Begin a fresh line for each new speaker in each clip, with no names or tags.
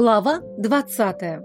Глава двадцатая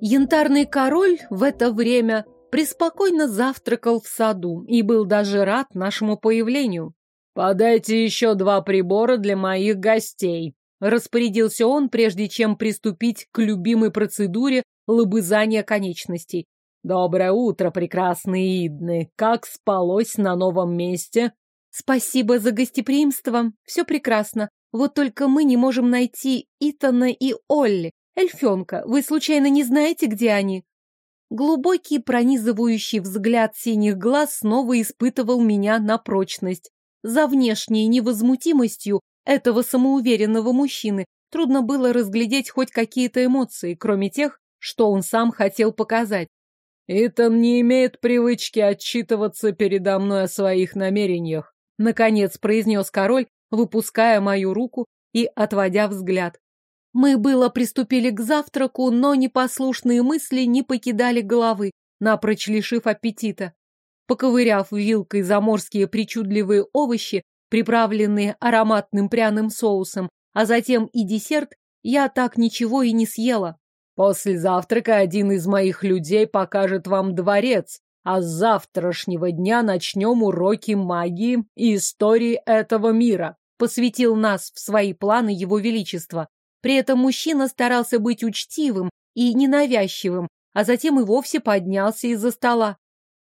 Янтарный король в это время преспокойно завтракал в саду и был даже рад нашему появлению.
«Подайте еще два прибора для моих гостей», — распорядился он, прежде чем приступить к любимой процедуре лобызания конечностей. «Доброе утро, прекрасные Идны! Как спалось на новом месте?»
Спасибо за гостеприимство. Все прекрасно. Вот только мы не можем найти Итана и Олли. Эльфенка, вы случайно не знаете, где они? Глубокий пронизывающий взгляд синих глаз снова испытывал меня на прочность. За внешней невозмутимостью этого самоуверенного мужчины трудно было разглядеть хоть какие-то эмоции, кроме тех, что он сам хотел показать.
«Итан не имеет привычки отчитываться передо мной о своих намерениях», Наконец произнес король, выпуская мою руку и отводя взгляд. Мы было приступили к завтраку, но непослушные мысли не покидали головы, напрочь лишив аппетита. Поковыряв вилкой заморские причудливые овощи, приправленные ароматным пряным соусом, а затем и десерт, я так ничего и не съела. После завтрака один из моих людей покажет вам дворец, а с завтрашнего дня начнем уроки магии и истории этого мира.
Посвятил нас в свои планы его величества. При этом мужчина старался быть учтивым и ненавязчивым, а затем и вовсе поднялся из-за стола.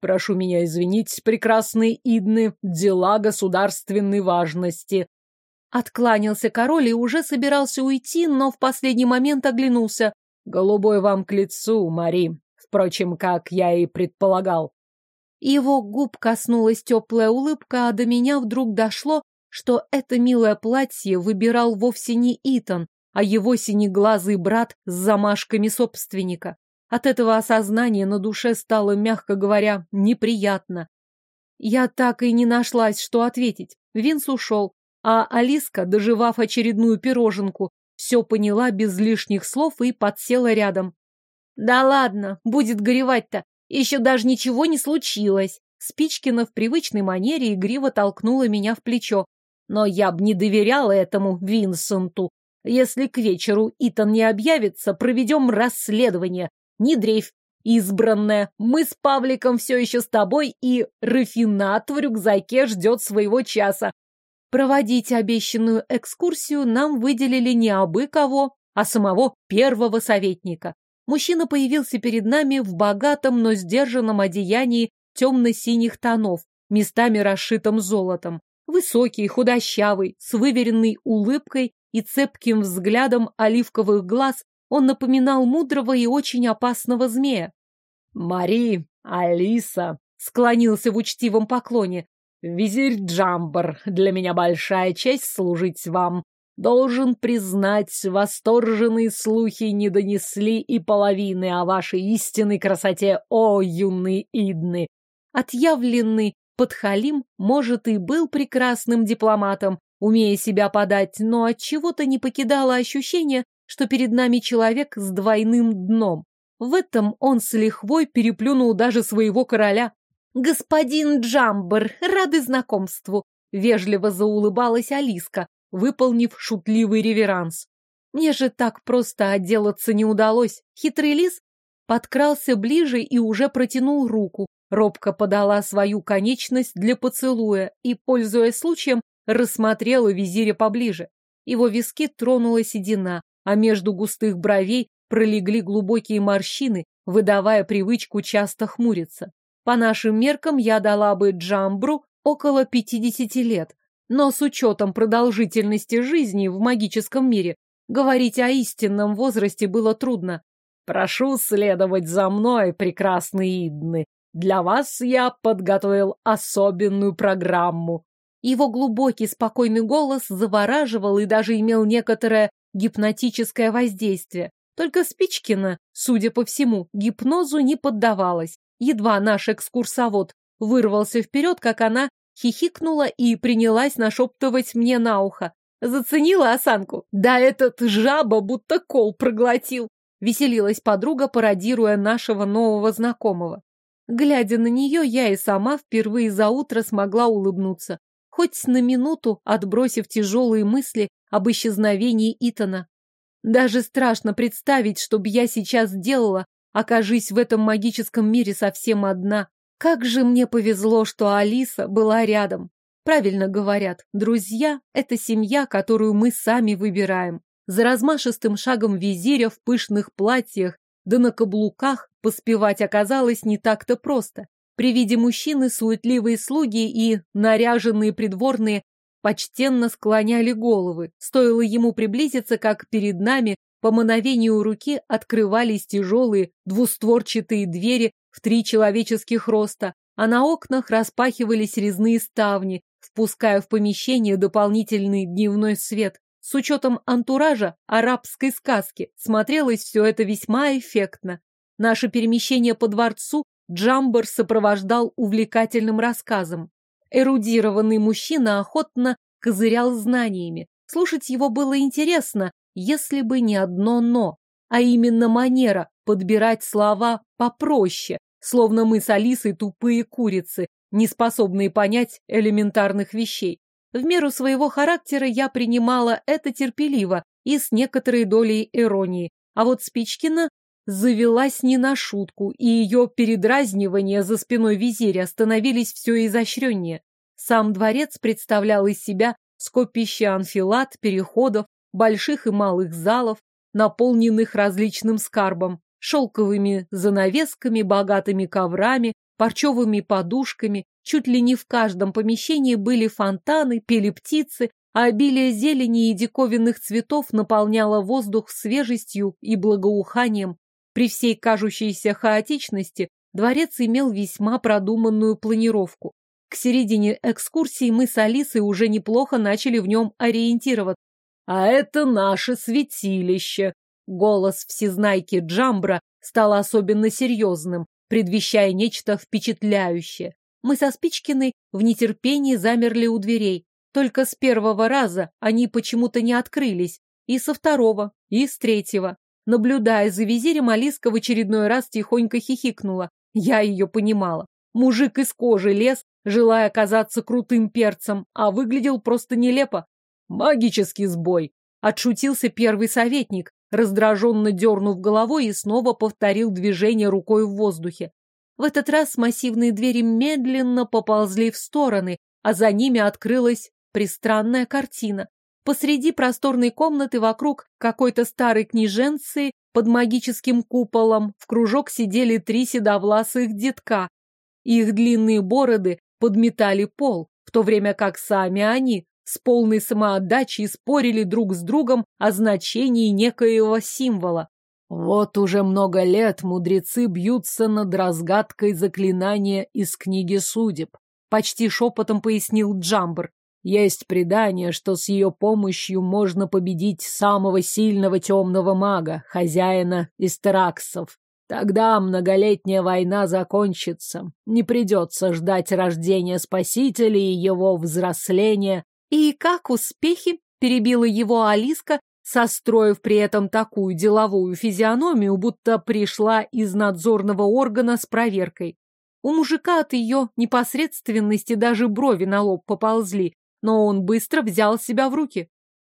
Прошу меня извинить, прекрасные идны, дела государственной важности.
Откланялся король и уже собирался уйти, но в последний момент оглянулся.
Голубой вам к лицу, Мари. Впрочем, как я и предполагал.
Его губ коснулась теплая улыбка, а до меня вдруг дошло, что это милое платье выбирал вовсе не Итан, а его синеглазый брат с замашками собственника. От этого осознания на душе стало, мягко говоря, неприятно. Я так и не нашлась, что ответить. Винс ушел, а Алиска, доживав очередную пироженку, все поняла без лишних слов и подсела рядом. Да ладно, будет горевать-то. Еще даже ничего не случилось. Спичкина в привычной манере игриво толкнула меня в плечо. Но я б не доверяла этому Винсенту. Если к вечеру Итан не объявится, проведем расследование. Не дрейф, избранная. Мы с Павликом все еще с тобой, и рафинат в рюкзаке ждет своего часа. Проводить обещанную экскурсию нам выделили не абы кого, а самого первого советника. Мужчина появился перед нами в богатом, но сдержанном одеянии темно-синих тонов, местами расшитым золотом. Высокий, худощавый, с выверенной улыбкой и цепким взглядом оливковых глаз, он напоминал мудрого и очень опасного змея.
«Мари, Алиса!» — склонился в учтивом поклоне. «Визирь Джамбар, для меня большая честь служить вам. Должен признать, восторженные слухи не донесли и половины о вашей истинной красоте, о, юные идны.
Отъявленный подхалим, может, и был прекрасным дипломатом, умея себя подать, но от чего то не покидало ощущение, что перед нами человек с двойным дном. В этом он с лихвой переплюнул даже своего короля. «Господин Джамбер, рады знакомству!» — вежливо заулыбалась Алиска, выполнив шутливый реверанс. Мне же так просто отделаться не удалось. Хитрый лис подкрался ближе и уже протянул руку. Робко подала свою конечность для поцелуя и, пользуясь случаем, рассмотрела визиря поближе. Его виски тронула седина, а между густых бровей пролегли глубокие морщины, выдавая привычку часто хмуриться. По нашим меркам я дала бы Джамбру около пятидесяти лет, но с учетом продолжительности жизни в магическом мире говорить о истинном возрасте было трудно.
«Прошу следовать за мной, прекрасные Идны. Для вас я подготовил особенную программу».
Его глубокий спокойный голос завораживал и даже имел некоторое гипнотическое воздействие. Только Спичкина, судя по всему, гипнозу не поддавалась. Едва наш экскурсовод вырвался вперед, как она хихикнула и принялась нашептывать мне на ухо. Заценила осанку? Да этот жаба будто кол проглотил. Веселилась подруга, пародируя нашего нового знакомого. Глядя на нее, я и сама впервые за утро смогла улыбнуться. хоть на минуту отбросив тяжелые мысли об исчезновении Итана. Даже страшно представить, что бы я сейчас делала, окажись в этом магическом мире совсем одна. Как же мне повезло, что Алиса была рядом. Правильно говорят, друзья – это семья, которую мы сами выбираем. За размашистым шагом визиря в пышных платьях да на каблуках поспевать оказалось не так-то просто. При виде мужчины суетливые слуги и наряженные придворные почтенно склоняли головы. Стоило ему приблизиться, как перед нами по мановению руки открывались тяжелые двустворчатые двери в три человеческих роста, а на окнах распахивались резные ставни, впуская в помещение дополнительный дневной свет. С учетом антуража арабской сказки смотрелось все это весьма эффектно. Наше перемещение по дворцу Джамбар сопровождал увлекательным рассказом. Эрудированный мужчина охотно козырял знаниями. Слушать его было интересно, если бы не одно «но», а именно манера подбирать слова попроще, словно мы с Алисой тупые курицы, не способные понять элементарных вещей. В меру своего характера я принимала это терпеливо и с некоторой долей иронии, а вот Спичкина завелась не на шутку, и ее передразнивания за спиной визиря становились все изощреннее. Сам дворец представлял из себя скопище анфилат, переходов, больших и малых залов, наполненных различным скарбом, шелковыми занавесками, богатыми коврами, парчевыми подушками, Чуть ли не в каждом помещении были фонтаны, пели птицы, а обилие зелени и диковинных цветов наполняло воздух свежестью и благоуханием. При всей кажущейся хаотичности дворец имел весьма продуманную планировку. К середине экскурсии мы с Алисой уже неплохо начали в нем ориентироваться. «А это наше святилище!» Голос всезнайки Джамбра стал особенно серьезным, предвещая нечто впечатляющее. Мы со Спичкиной в нетерпении замерли у дверей. Только с первого раза они почему-то не открылись. И со второго, и с третьего. Наблюдая за визирем, Алиска в очередной раз тихонько хихикнула. Я ее понимала. Мужик из кожи лез, желая казаться крутым перцем, а выглядел просто нелепо. Магический сбой. Отшутился первый советник, раздраженно дернув головой и снова повторил движение рукой в воздухе. В этот раз массивные двери медленно поползли в стороны, а за ними открылась пристранная картина. Посреди просторной комнаты вокруг какой-то старой княженцы под магическим куполом в кружок сидели три седовласых детка. Их длинные бороды подметали пол, в то время как сами они с полной самоотдачей спорили друг с другом о значении некоего символа. Вот уже много лет мудрецы бьются над разгадкой заклинания из книги судеб. Почти шепотом пояснил Джамбр. Есть предание, что с ее помощью можно победить самого сильного темного мага, хозяина Истераксов. Тогда многолетняя война закончится. Не придется ждать рождения Спасителя и его взросления. И как успехи? Перебила его Алиска, состроив при этом такую деловую физиономию, будто пришла из надзорного органа с проверкой. У мужика от ее непосредственности даже брови на лоб поползли, но он быстро взял себя в руки.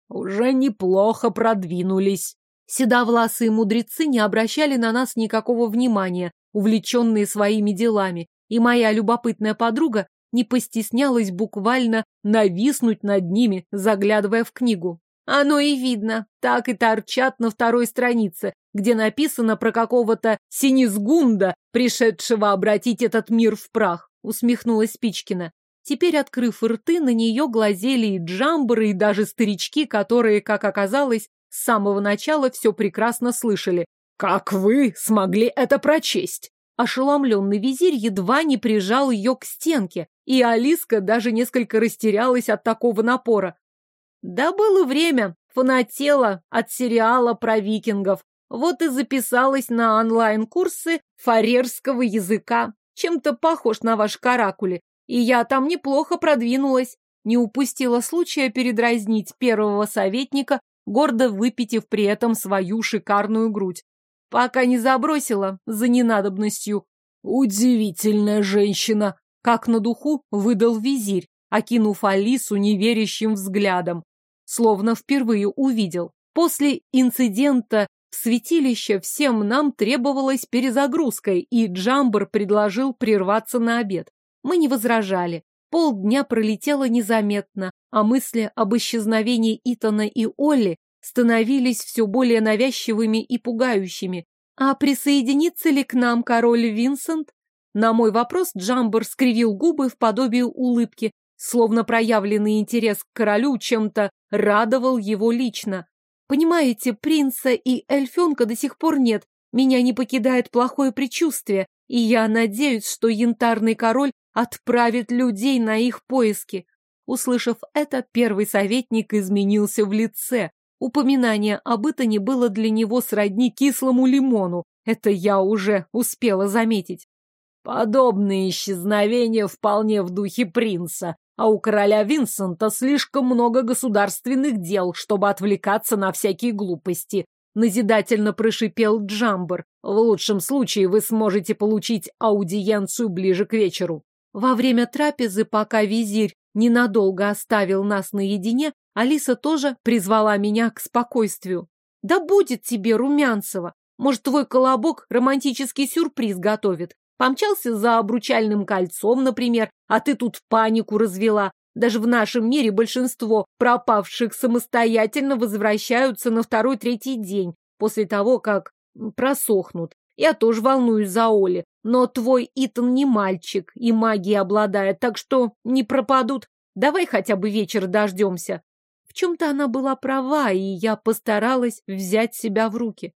Уже неплохо продвинулись. Седовласые мудрецы не обращали на нас никакого внимания, увлеченные своими делами, и моя любопытная подруга не постеснялась буквально нависнуть над ними, заглядывая в книгу. Оно и видно, так и торчат на второй странице, где написано про какого-то синизгунда, пришедшего обратить этот мир в прах, усмехнулась Спичкина. Теперь, открыв рты, на нее глазели и джамберы, и даже старички, которые, как оказалось, с самого начала все прекрасно слышали. «Как вы смогли это прочесть?» Ошеломленный визирь едва не прижал ее к стенке, и Алиска даже несколько растерялась от такого напора. Да было время, фанатела от сериала про викингов. Вот и записалась на онлайн-курсы фарерского языка. Чем-то похож на ваш каракули. И я там неплохо продвинулась. Не упустила случая передразнить первого советника, гордо выпитив при этом свою шикарную грудь. Пока не забросила за ненадобностью. Удивительная женщина, как на духу выдал визирь, окинув Алису неверящим взглядом, словно впервые увидел. После инцидента в святилище всем нам требовалась перезагрузка, и Джамбер предложил прерваться на обед. Мы не возражали. Полдня пролетело незаметно, а мысли об исчезновении Итана и Олли становились все более навязчивыми и пугающими. А присоединится ли к нам король Винсент? На мой вопрос Джамбер скривил губы в подобие улыбки, словно проявленный интерес к королю чем-то радовал его лично. Понимаете, принца и эльфенка до сих пор нет. Меня не покидает плохое предчувствие, и я надеюсь, что янтарный король отправит людей на их поиски. Услышав это, первый советник изменился в лице. Упоминание об Итане было для него сродни кислому лимону. Это я уже успела заметить.
Подобные исчезновения вполне в духе принца, а у короля Винсента слишком много государственных дел, чтобы отвлекаться на всякие глупости. Назидательно прошипел Джамбер. В лучшем случае вы сможете получить аудиенцию ближе к вечеру.
Во время трапезы, пока визирь ненадолго оставил нас наедине, Алиса тоже призвала меня к спокойствию. Да будет тебе, Румянцева! Может, твой колобок романтический сюрприз готовит? Помчался за обручальным кольцом, например, а ты тут панику развела. Даже в нашем мире большинство пропавших самостоятельно возвращаются на второй-третий день после того, как просохнут. Я тоже волнуюсь за Оли, но твой Итан не мальчик и магией обладает, так что не пропадут. Давай хотя бы вечер дождемся. В чем-то она была права, и я постаралась взять себя в руки.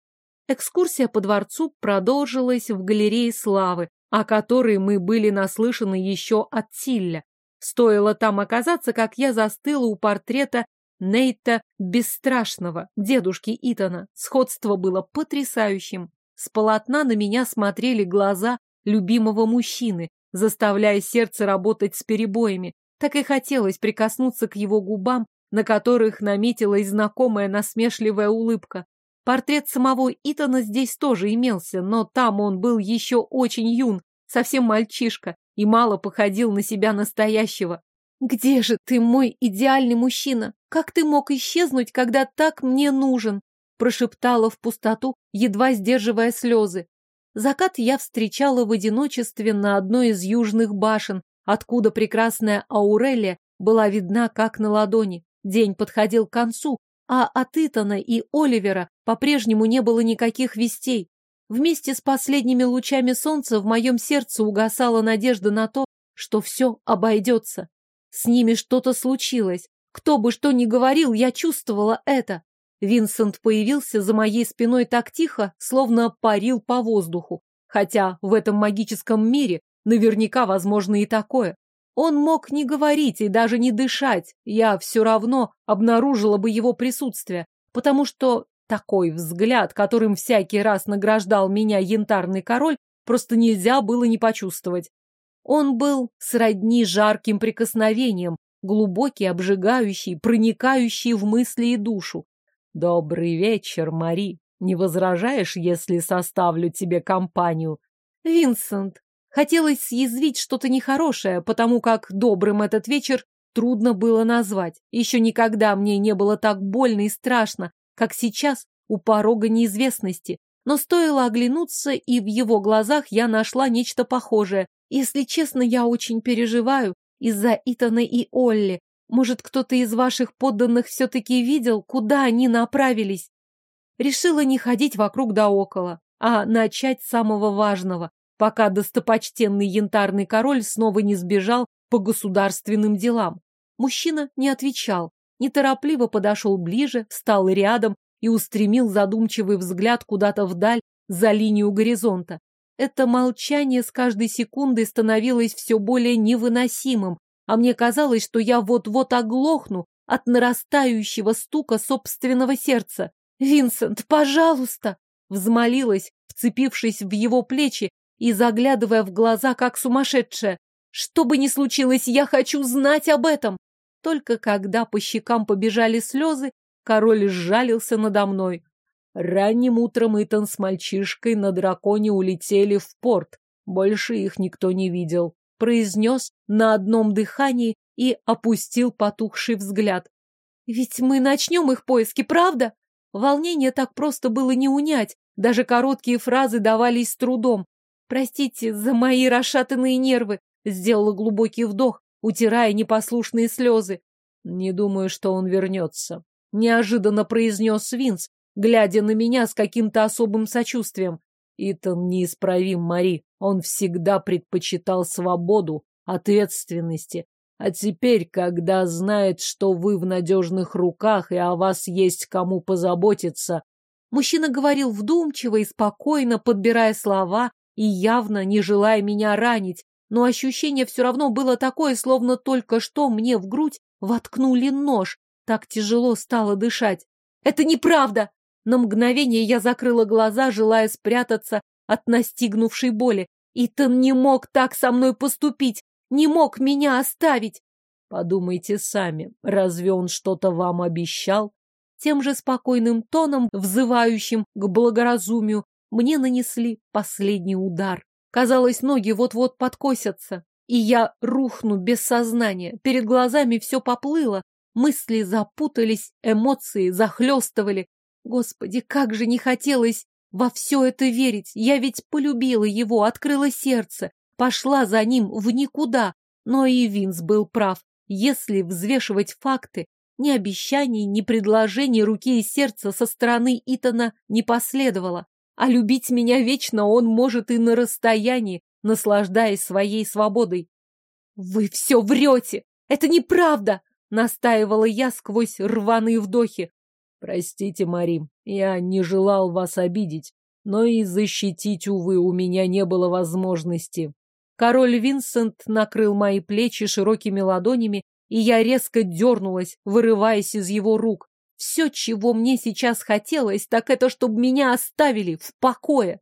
Экскурсия по дворцу продолжилась в галерее славы, о которой мы были наслышаны еще от Тилля. Стоило там оказаться, как я застыла у портрета Нейта Бесстрашного, дедушки Итана. Сходство было потрясающим. С полотна на меня смотрели глаза любимого мужчины, заставляя сердце работать с перебоями. Так и хотелось прикоснуться к его губам, на которых наметилась знакомая насмешливая улыбка. Портрет самого Итана здесь тоже имелся, но там он был еще очень юн, совсем мальчишка, и мало походил на себя настоящего. «Где же ты, мой идеальный мужчина? Как ты мог исчезнуть, когда так мне нужен?» Прошептала в пустоту, едва сдерживая слезы. Закат я встречала в одиночестве на одной из южных башен, откуда прекрасная Аурелия была видна как на ладони. День подходил к концу, а от Итана и Оливера по-прежнему не было никаких вестей. Вместе с последними лучами солнца в моем сердце угасала надежда на то, что все обойдется. С ними что-то случилось. Кто бы что ни говорил, я чувствовала это. Винсент появился за моей спиной так тихо, словно парил по воздуху. Хотя в этом магическом мире наверняка возможно и такое. Он мог не говорить и даже не дышать, я все равно обнаружила бы его присутствие, потому что такой взгляд, которым всякий раз награждал меня янтарный король, просто нельзя было не почувствовать. Он был сродни жарким прикосновением, глубокий, обжигающий, проникающий в мысли и душу. «Добрый вечер, Мари. Не возражаешь, если составлю тебе компанию?» «Винсент, Хотелось съязвить что-то нехорошее, потому как добрым этот вечер трудно было назвать. Еще никогда мне не было так больно и страшно, как сейчас у порога неизвестности. Но стоило оглянуться, и в его глазах я нашла нечто похожее. Если честно, я очень переживаю из-за Итана и Олли. Может, кто-то из ваших подданных все-таки видел, куда они направились? Решила не ходить вокруг да около, а начать с самого важного пока достопочтенный янтарный король снова не сбежал по государственным делам. Мужчина не отвечал, неторопливо подошел ближе, встал рядом и устремил задумчивый взгляд куда-то вдаль за линию горизонта. Это молчание с каждой секундой становилось все более невыносимым, а мне казалось, что я вот-вот оглохну от нарастающего стука собственного сердца. «Винсент, пожалуйста!» Взмолилась, вцепившись в его плечи и заглядывая в глаза, как сумасшедшая. Что бы ни случилось, я хочу знать об этом. Только когда по щекам побежали слезы, король сжалился надо мной. Ранним утром Итан с мальчишкой на драконе улетели в порт. Больше их никто не видел. Произнес на одном дыхании и опустил потухший взгляд. Ведь мы начнем их поиски, правда? Волнение так просто было не унять, даже короткие фразы давались с трудом. Простите за мои расшатанные нервы, сделала глубокий вдох, утирая непослушные слезы. Не думаю, что он вернется. Неожиданно произнес Винс, глядя на меня с каким-то особым сочувствием. Итан неисправим, Мари. Он всегда предпочитал свободу, ответственности. А теперь, когда знает, что вы в надежных руках и о вас есть кому позаботиться... Мужчина говорил вдумчиво и спокойно, подбирая слова и явно не желая меня ранить, но ощущение все равно было такое, словно только что мне в грудь воткнули нож. Так тяжело стало дышать. «Это неправда!» На мгновение я закрыла глаза, желая спрятаться от настигнувшей боли. Итан не мог так со мной поступить, не мог меня оставить. Подумайте сами, разве он что-то вам обещал? Тем же спокойным тоном, взывающим к благоразумию, мне нанесли последний удар. Казалось, ноги вот-вот подкосятся, и я рухну без сознания. Перед глазами все поплыло, мысли запутались, эмоции захлестывали. Господи, как же не хотелось во все это верить. Я ведь полюбила его, открыла сердце, пошла за ним в никуда. Но и Винс был прав. Если взвешивать факты, ни обещаний, ни предложений руки и сердца со стороны Итана не последовало. А любить меня вечно он может и на расстоянии, наслаждаясь своей свободой. «Вы все врете! Это неправда!» — настаивала я сквозь рваные вдохи. «Простите, Марим, я не желал вас обидеть, но и защитить, увы, у меня не было возможности». Король Винсент накрыл мои плечи широкими ладонями, и я резко дернулась, вырываясь из его рук. Все, чего мне сейчас хотелось, так это, чтобы меня оставили в покое.